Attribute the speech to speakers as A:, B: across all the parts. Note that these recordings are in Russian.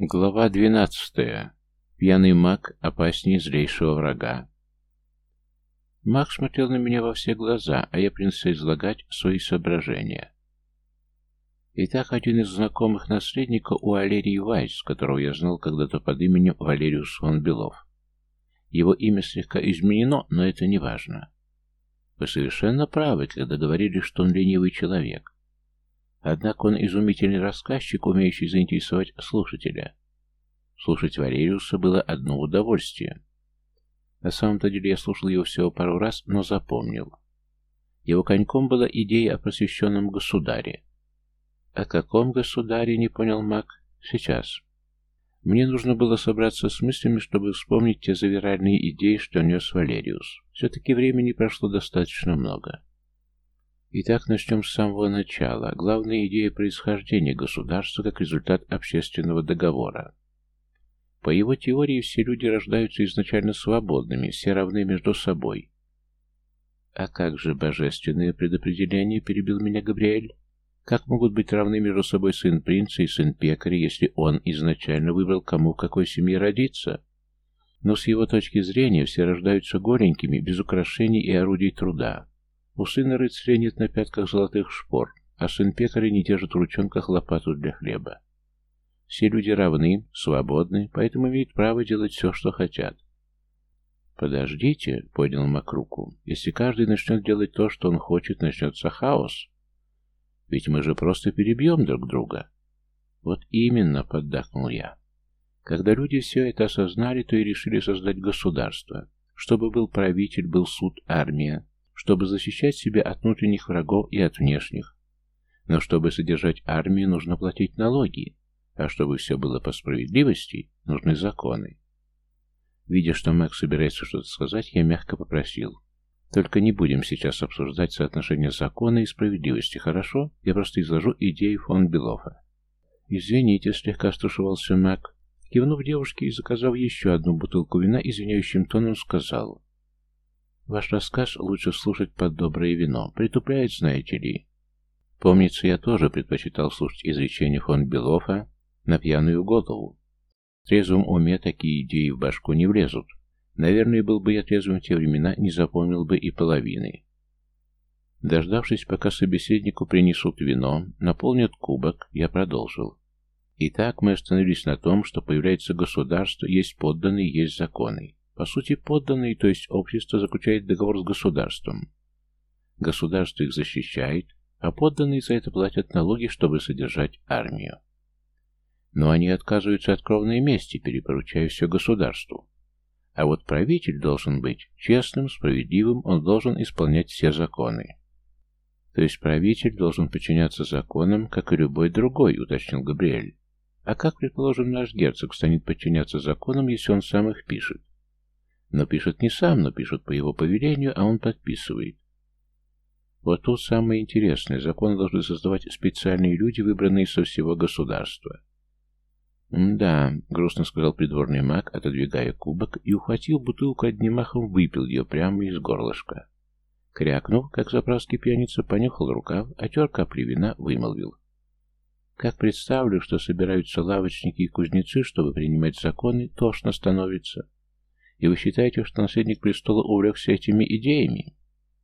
A: Глава двенадцатая. Пьяный маг опаснее злейшего врага. Маг смотрел на меня во все глаза, а я принялся излагать свои соображения. Итак, один из знакомых наследника у Валерии Вайс, которого я знал когда-то под именем Валериус фон Белов. Его имя слегка изменено, но это не важно. Вы совершенно правы, когда говорили, что он ленивый человек. Однако он изумительный рассказчик, умеющий заинтересовать слушателя. Слушать Валериуса было одно удовольствие. На самом-то деле я слушал его всего пару раз, но запомнил. Его коньком была идея о просвещенном государе. О каком государе, не понял маг? Сейчас. Мне нужно было собраться с мыслями, чтобы вспомнить те завиральные идеи, что нес Валериус. Все-таки времени прошло достаточно много. Итак, начнем с самого начала. Главная идея происхождения государства как результат общественного договора. По его теории все люди рождаются изначально свободными, все равны между собой. А как же божественное предопределение, перебил меня Габриэль? Как могут быть равны между собой сын принца и сын пекаря, если он изначально выбрал, кому в какой семье родиться? Но с его точки зрения все рождаются голенькими, без украшений и орудий труда. У сына рыцаря нет на пятках золотых шпор, а сын пекаря не держит в ручонках лопату для хлеба. Все люди равны, свободны, поэтому имеют право делать все, что хотят. «Подождите», — поднял Макруку, — «если каждый начнет делать то, что он хочет, начнется хаос. Ведь мы же просто перебьем друг друга». «Вот именно», — поддакнул я. Когда люди все это осознали, то и решили создать государство, чтобы был правитель, был суд, армия, чтобы защищать себя от внутренних врагов и от внешних. Но чтобы содержать армию, нужно платить налоги, а чтобы все было по справедливости, нужны законы. Видя, что Мэг собирается что-то сказать, я мягко попросил. Только не будем сейчас обсуждать соотношение закона и справедливости, хорошо? Я просто изложу идею фон Белофа. «Извините», — слегка стушевался Мэг. Кивнув девушке и заказав еще одну бутылку вина, извиняющим тоном сказал. Ваш рассказ лучше слушать под доброе вино. Притупляет, знаете ли. Помнится, я тоже предпочитал слушать изречения фон Белофа на пьяную голову. В трезвом уме такие идеи в башку не влезут. Наверное, был бы я трезвым в те времена, не запомнил бы и половины. Дождавшись, пока собеседнику принесут вино, наполнят кубок, я продолжил. Итак, мы остановились на том, что появляется государство, есть подданные, есть законы. По сути, подданные, то есть общество, заключает договор с государством. Государство их защищает, а подданные за это платят налоги, чтобы содержать армию. Но они отказываются от кровной мести, перепоручая все государству. А вот правитель должен быть честным, справедливым, он должен исполнять все законы. То есть правитель должен подчиняться законам, как и любой другой, уточнил Габриэль. А как, предположим, наш герцог станет подчиняться законам, если он сам их пишет? Но пишет не сам, но пишут по его повелению, а он подписывает. Вот тут самое интересное. Законы должны создавать специальные люди, выбранные со всего государства. «Да», — грустно сказал придворный маг, отодвигая кубок, и, ухватив бутылку одним махом, выпил ее прямо из горлышка. Крякнув, как заправский пьяница, понюхал рукав, отер капли вина, вымолвил. «Как представлю, что собираются лавочники и кузнецы, чтобы принимать законы, тошно становится». И вы считаете, что наследник престола увлекся этими идеями?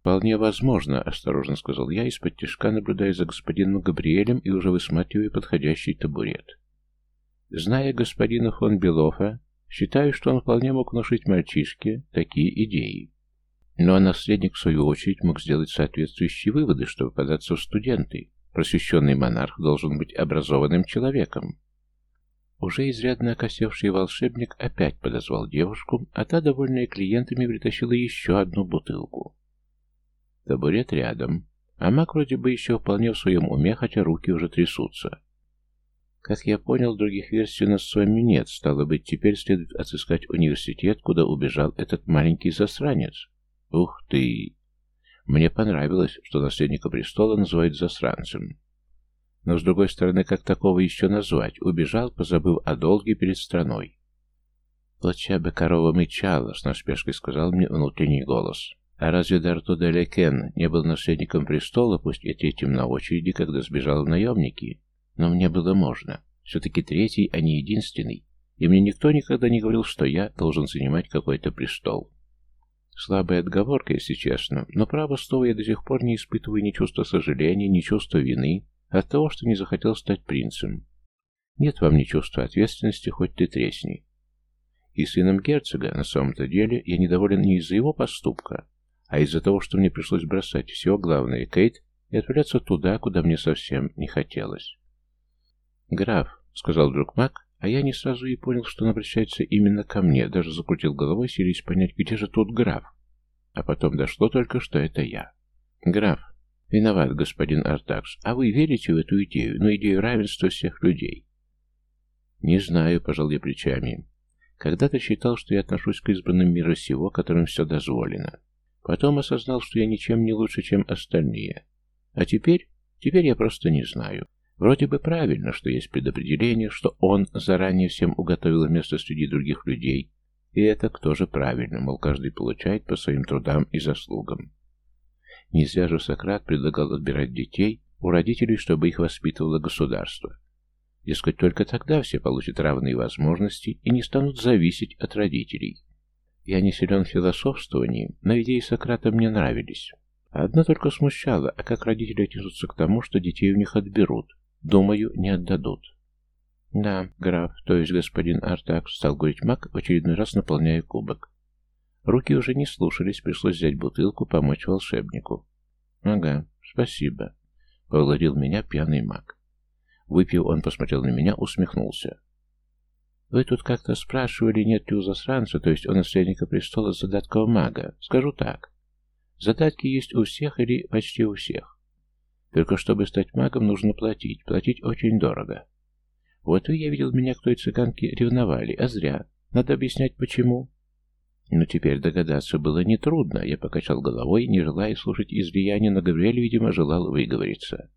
A: Вполне возможно, осторожно сказал я, из-под тяжка наблюдая за господином Габриэлем и уже высматривая подходящий табурет. Зная господина фон Белофа, считаю, что он вполне мог внушить мальчишке такие идеи. Ну а наследник, в свою очередь, мог сделать соответствующие выводы, чтобы податься в студенты. Просвещенный монарх должен быть образованным человеком. Уже изрядно окосевший волшебник опять подозвал девушку, а та, довольная клиентами, притащила еще одну бутылку. Табурет рядом, а маг вроде бы еще вполне в своем уме, хотя руки уже трясутся. Как я понял, других версий у нас с вами нет, стало быть, теперь следует отыскать университет, куда убежал этот маленький засранец. Ух ты! Мне понравилось, что наследника престола называют засранцем. Но, с другой стороны, как такого еще назвать? Убежал, позабыв о долге перед страной. «Луча бы корова мычала», — с насмешкой сказал мне внутренний голос. «А разве Дарту де Лекен не был наследником престола, пусть и третьим на очереди, когда сбежал в наемники? Но мне было можно. Все-таки третий, а не единственный. И мне никто никогда не говорил, что я должен занимать какой-то престол. Слабая отговорка, если честно, но право слова я до сих пор не испытываю ни чувства сожаления, ни чувства вины от того, что не захотел стать принцем. Нет вам ни чувства ответственности, хоть ты тресни. И сыном герцога, на самом-то деле, я недоволен не из-за его поступка, а из-за того, что мне пришлось бросать все главное, Кейт, и отправляться туда, куда мне совсем не хотелось. «Граф», — сказал друг Мак, а я не сразу и понял, что он обращается именно ко мне, даже закрутил головой, силясь понять, где же тут граф. А потом дошло только, что это я. Граф. Виноват, господин Артакс. А вы верите в эту идею, ну идею равенства всех людей? Не знаю, пожал я плечами. Когда-то считал, что я отношусь к избранным мира сего, которым все дозволено. Потом осознал, что я ничем не лучше, чем остальные. А теперь? Теперь я просто не знаю. Вроде бы правильно, что есть предопределение, что он заранее всем уготовил место среди других людей, и это тоже правильно, мол, каждый получает по своим трудам и заслугам. Не зря же Сократ предлагал отбирать детей у родителей, чтобы их воспитывало государство. Дескать, только тогда все получат равные возможности и не станут зависеть от родителей. Я не силен в философствовании, но идеи Сократа мне нравились. Одно только смущало, а как родители отнесутся к тому, что детей у них отберут, Думаю, не отдадут. Да, граф, то есть господин Артак, стал говорить маг, в очередной раз наполняя кубок. Руки уже не слушались, пришлось взять бутылку, помочь волшебнику. Ага, спасибо. Поблагодарил меня пьяный маг. Выпив, он посмотрел на меня, усмехнулся. Вы тут как-то спрашивали, нет ли у засранца, то есть у наследника престола задатков мага. Скажу так. Задатки есть у всех или почти у всех. Только чтобы стать магом, нужно платить. Платить очень дорого. Вот вы, я видел, меня к той цыганке ревновали, а зря. Надо объяснять, почему. Но теперь догадаться было нетрудно. Я покачал головой, не желая слушать излияния, но Гавриэль, видимо, желал выговориться.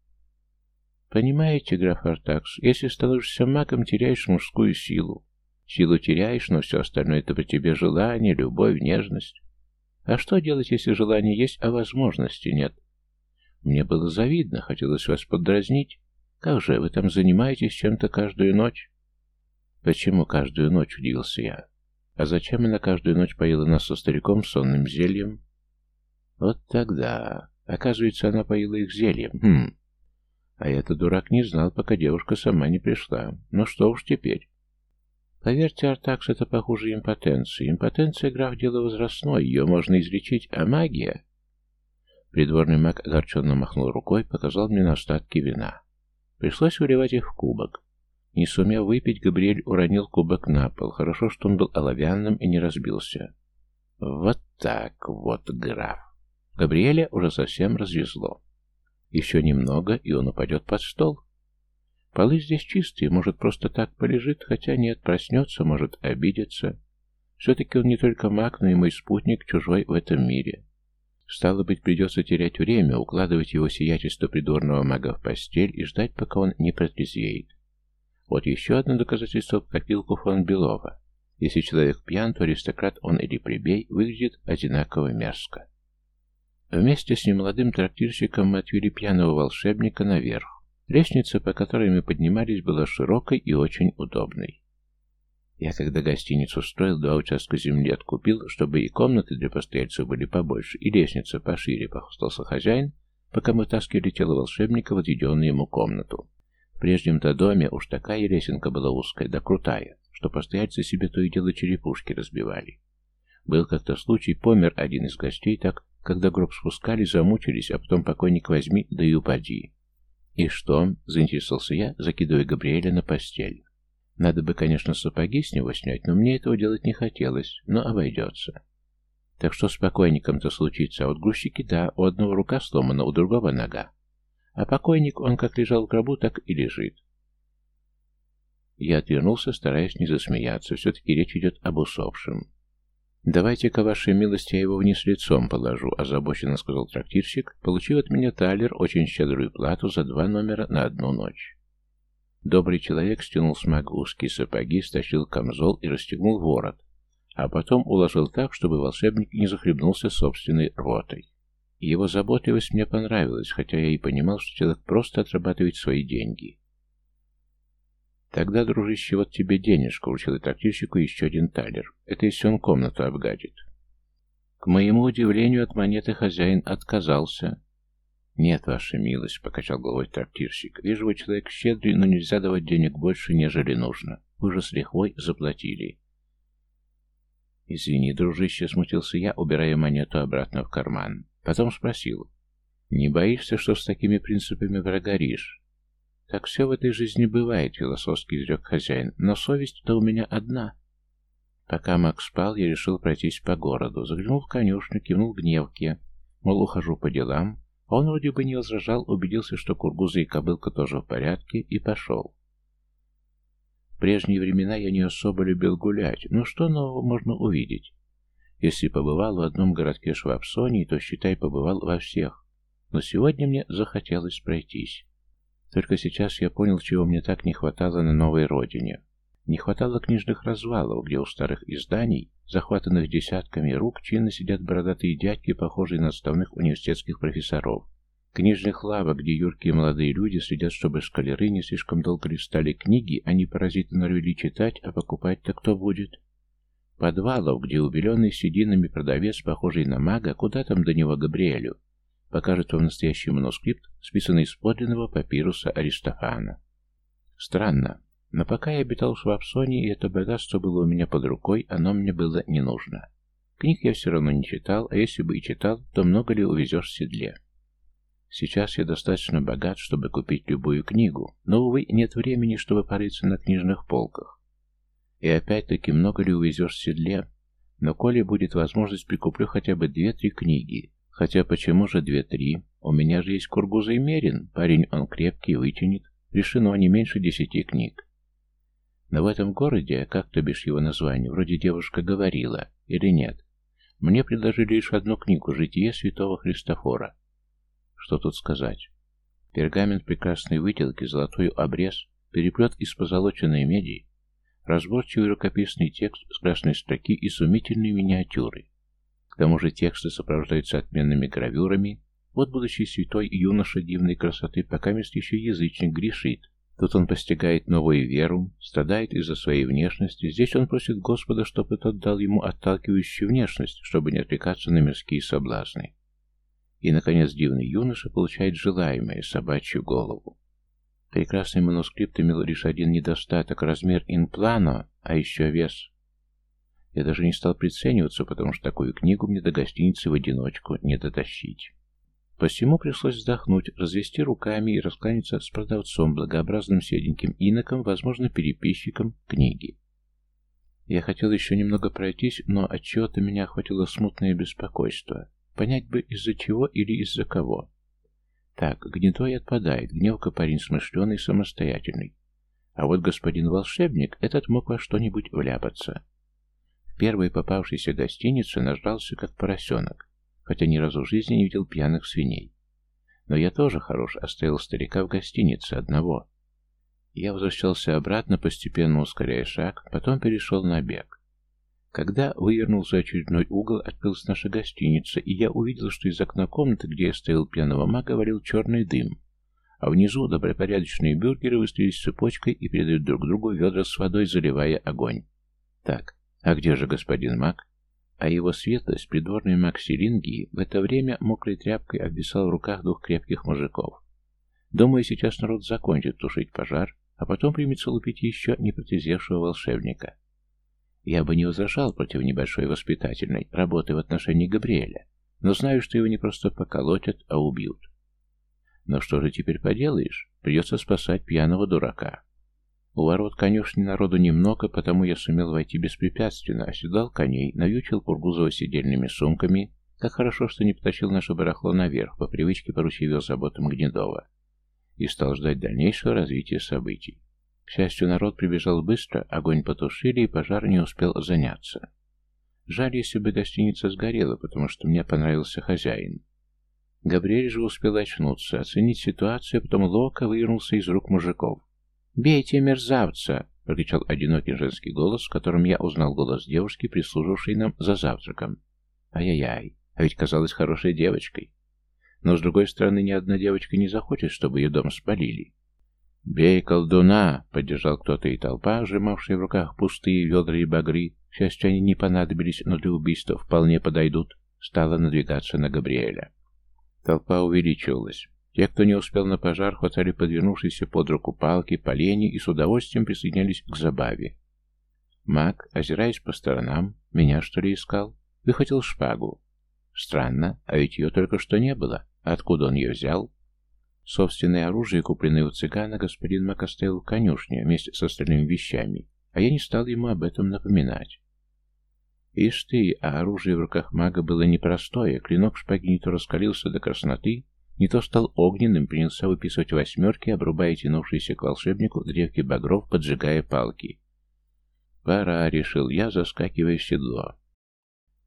A: Понимаете, граф Артакс, если становишься магом, теряешь мужскую силу. Силу теряешь, но все остальное это по тебе желание, любовь, нежность. А что делать, если желание есть, а возможности нет? Мне было завидно, хотелось вас поддразнить. Как же, вы там занимаетесь чем-то каждую ночь? Почему каждую ночь, удивился я. А зачем она каждую ночь поила нас со стариком сонным зельем? Вот тогда. Оказывается, она поила их зельем. Хм. А я-то дурак не знал, пока девушка сама не пришла. Ну что уж теперь. Поверьте, Артакс, это похуже импотенции. Импотенция, граф, дело возрастное, ее можно излечить, а магия... Придворный маг огорченно махнул рукой, показал мне на остатки вина. Пришлось выливать их в кубок. Не сумев выпить, Габриэль уронил кубок на пол. Хорошо, что он был оловянным и не разбился. Вот так вот, граф. Габриэля уже совсем развезло. Еще немного, и он упадет под стол. Полы здесь чистые, может, просто так полежит, хотя нет, проснется, может, обидеться. Все-таки он не только маг, но и мой спутник, чужой в этом мире. Стало быть, придется терять время, укладывать его сиятельство придворного мага в постель и ждать, пока он не протрезвеет. Вот еще одно доказательство в копилку фон Белова. Если человек пьян, то аристократ он или плебей выглядит одинаково мерзко. Вместе с немолодым трактирщиком мы отвели пьяного волшебника наверх. Лестница, по которой мы поднимались, была широкой и очень удобной. Я, когда гостиницу строил, два участка земли откупил, чтобы и комнаты для постояльцев были побольше, и лестница пошире, похвастался хозяин, пока мы таскивали тело волшебника в отведенную ему комнату. В прежнем-то доме уж такая лесенка была узкая да крутая, что постояльцы себе то и дело черепушки разбивали. Был как-то случай, помер один из гостей так, когда гроб спускали, замучились, а потом покойник возьми, да и упади. «И что?» — заинтересовался я, закидывая Габриэля на постель. Надо бы, конечно, сапоги с него снять, но мне этого делать не хотелось, но обойдется. Так что с покойником-то случится, а вот грузчики, да, у одного рука сломана, у другого нога. А покойник, он как лежал в гробу, так и лежит. Я отвернулся, стараясь не засмеяться, все-таки речь идет об усопшем. «Давайте-ка, вашей милости, я его вниз лицом положу», — озабоченно сказал трактирщик, получив от меня талер очень щедрую плату за два номера на одну ночь. Добрый человек стянул с мага узкие сапоги, стащил камзол и расстегнул ворот, а потом уложил так, чтобы волшебник не захлебнулся собственной Его заботливость мне понравилась, хотя я и понимал, что человек просто отрабатывает свои деньги. Тогда, дружище, вот тебе денежка, вручил и трактирщику еще один талер. Это если он комнату обгадит. К моему удивлению, от монеты хозяин отказался. «Нет, ваша милость», — покачал головой трактирщик. «Вижу, вы человек щедрый, но нельзя давать денег больше, нежели нужно. Вы же с лихвой заплатили». «Извини, дружище», — смутился я, убирая монету обратно в карман. Потом спросил. «Не боишься, что с такими принципами прогоришь?» «Так все в этой жизни бывает», — философски изрек хозяин, «но совесть-то у меня одна». Пока Макс спал, я решил пройтись по городу. Заглянул в конюшню, кивнул гневке, мол, ухожу по делам. Он вроде бы не возражал, убедился, что кургуза и кобылка тоже в порядке, и пошел. В прежние времена я не особо любил гулять, но что нового можно увидеть? Если побывал в одном городке Швабсонии, то, считай, побывал во всех. Но сегодня мне захотелось пройтись. Только сейчас я понял, чего мне так не хватало на новой родине. Не хватало книжных развалов, где у старых изданий, захватанных десятками рук, чинно сидят бородатые дядьки, похожие на отставных университетских профессоров. Книжных лавок, где юркие молодые люди следят, чтобы шкалеры не слишком долго листали книги, они паразиты норовили читать, а покупать-то кто будет? Подвалов, где убеленный сединами продавец, похожий на мага, куда там до него Габриэлю, покажет вам настоящий манускрипт, списанный с подлинного папируса Аристофана. Странно, но пока я обитал в Швабсоне, и это богатство было у меня под рукой, оно мне было не нужно. Книг я все равно не читал, а если бы и читал, то много ли увезешь в седле? Сейчас я достаточно богат, чтобы купить любую книгу, но, увы, нет времени, чтобы порыться на книжных полках. И опять-таки, много ли увезешь в седле? Но коли будет возможность, прикуплю хотя бы две-три книги. Хотя почему же две-три? У меня же есть Кургуза и Мерин. Парень он крепкий, вытянет. Решено не меньше десяти книг. Но в этом городе, как то бишь его название, вроде девушка говорила, или нет, мне предложили лишь одну книгу «Житие святого Христофора». Что тут сказать? Пергамент прекрасной выделки, золотой обрез, переплет из позолоченной меди, разборчивый рукописный текст с красной строки и сумительные миниатюры. К тому же тексты сопровождаются отменными гравюрами. Вот будущий святой юноша дивной красоты, пока мест еще язычник грешит, Тут он постигает новую веру, страдает из-за своей внешности. Здесь он просит Господа, чтобы тот дал ему отталкивающую внешность, чтобы не отвлекаться на мирские соблазны. И, наконец, дивный юноша получает желаемое собачью голову. Прекрасный манускрипт имел лишь один недостаток – размер инплано, а еще вес. Я даже не стал прицениваться, потому что такую книгу мне до гостиницы в одиночку не дотащить. Посему пришлось вздохнуть, развести руками и раскланяться с продавцом, благообразным седеньким иноком, возможно, переписчиком книги. Я хотел еще немного пройтись, но от чего то меня охватило смутное беспокойство. Понять бы, из-за чего или из-за кого. Так, гнетой отпадает, гневка парень смышленый, самостоятельный. А вот господин волшебник, этот мог во что-нибудь вляпаться. В первой попавшейся гостинице нажрался, как поросенок хотя ни разу в жизни не видел пьяных свиней. Но я тоже хорош, оставил старика в гостинице одного. Я возвращался обратно, постепенно ускоряя шаг, потом перешел на бег. Когда вывернул за очередной угол, открылась наша гостиница, и я увидел, что из окна комнаты, где я стоял пьяного мага, валил черный дым, а внизу добропорядочные бюргеры выстроились цепочкой и передают друг другу ведра с водой, заливая огонь. Так, а где же господин маг? а его светлость, придворный маг Селингии, в это время мокрой тряпкой обвисал в руках двух крепких мужиков. Думаю, сейчас народ закончит тушить пожар, а потом примется лупить еще не волшебника. Я бы не возражал против небольшой воспитательной работы в отношении Габриэля, но знаю, что его не просто поколотят, а убьют. Но что же теперь поделаешь? Придется спасать пьяного дурака. У ворот конюшни народу немного, потому я сумел войти беспрепятственно, оседал коней, навьючил Кургузова сидельными сумками. Как хорошо, что не потащил наше барахло наверх, по привычке поручив его заботам Гнедова. И стал ждать дальнейшего развития событий. К счастью, народ прибежал быстро, огонь потушили, и пожар не успел заняться. Жаль, если бы гостиница сгорела, потому что мне понравился хозяин. Габриэль же успел очнуться, оценить ситуацию, а потом лока вывернулся из рук мужиков. «Бейте мерзавца!» — прокричал одинокий женский голос, в котором я узнал голос девушки, прислужившей нам за завтраком. Ай-яй-яй, а ведь казалась хорошей девочкой. Но, с другой стороны, ни одна девочка не захочет, чтобы ее дом спалили. «Бей колдуна!» — поддержал кто-то, и толпа, сжимавшая в руках пустые ведра и багри, к счастью, они не понадобились, но для убийства вполне подойдут, стала надвигаться на Габриэля. Толпа увеличивалась. Те, кто не успел на пожар, хватали подвернувшиеся под руку палки, поленья и с удовольствием присоединялись к забаве. Маг, озираясь по сторонам, меня что ли искал, выхватил шпагу. Странно, а ведь ее только что не было. Откуда он ее взял? Собственное оружие, купленное у цыгана, господин Мак в конюшне вместе с остальными вещами, а я не стал ему об этом напоминать. Ишь ты, а оружие в руках мага было непростое, клинок шпаги не то раскалился до красноты, не то стал огненным, принялся выписывать восьмерки, обрубая тянувшиеся к волшебнику древки багров, поджигая палки. «Пора», — решил я, заскакивая в седло.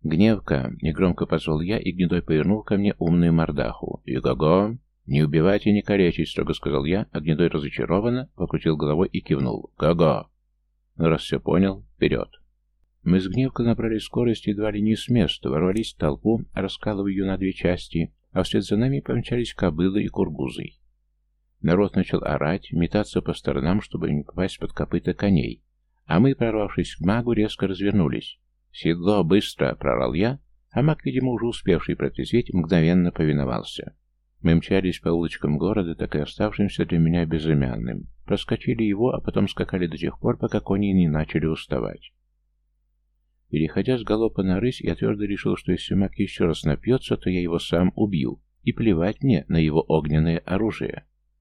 A: «Гневка!» — негромко позвал я, и гнедой повернул ко мне умную мордаху. «И-го-го!» «Не убивать и не калечить», — строго сказал я, а гнедой разочарованно покрутил головой и кивнул. «Го-го!» «Ну, раз все понял, вперед!» Мы с гневкой набрали скорость едва ли не с места, ворвались в толпу, раскалывая ее на две части, а вслед за нами помчались кобылы и кургузы. Народ начал орать, метаться по сторонам, чтобы не попасть под копыта коней, а мы, прорвавшись к магу, резко развернулись. «Седло, быстро!» — прорал я, а маг, видимо, уже успевший протрезветь, мгновенно повиновался. Мы мчались по улочкам города, так и оставшимся для меня безымянным. Проскочили его, а потом скакали до тех пор, пока кони не начали уставать. Переходя с галопа на рысь, я твердо решил, что если маг еще раз напьется, то я его сам убью, и плевать мне на его огненное оружие.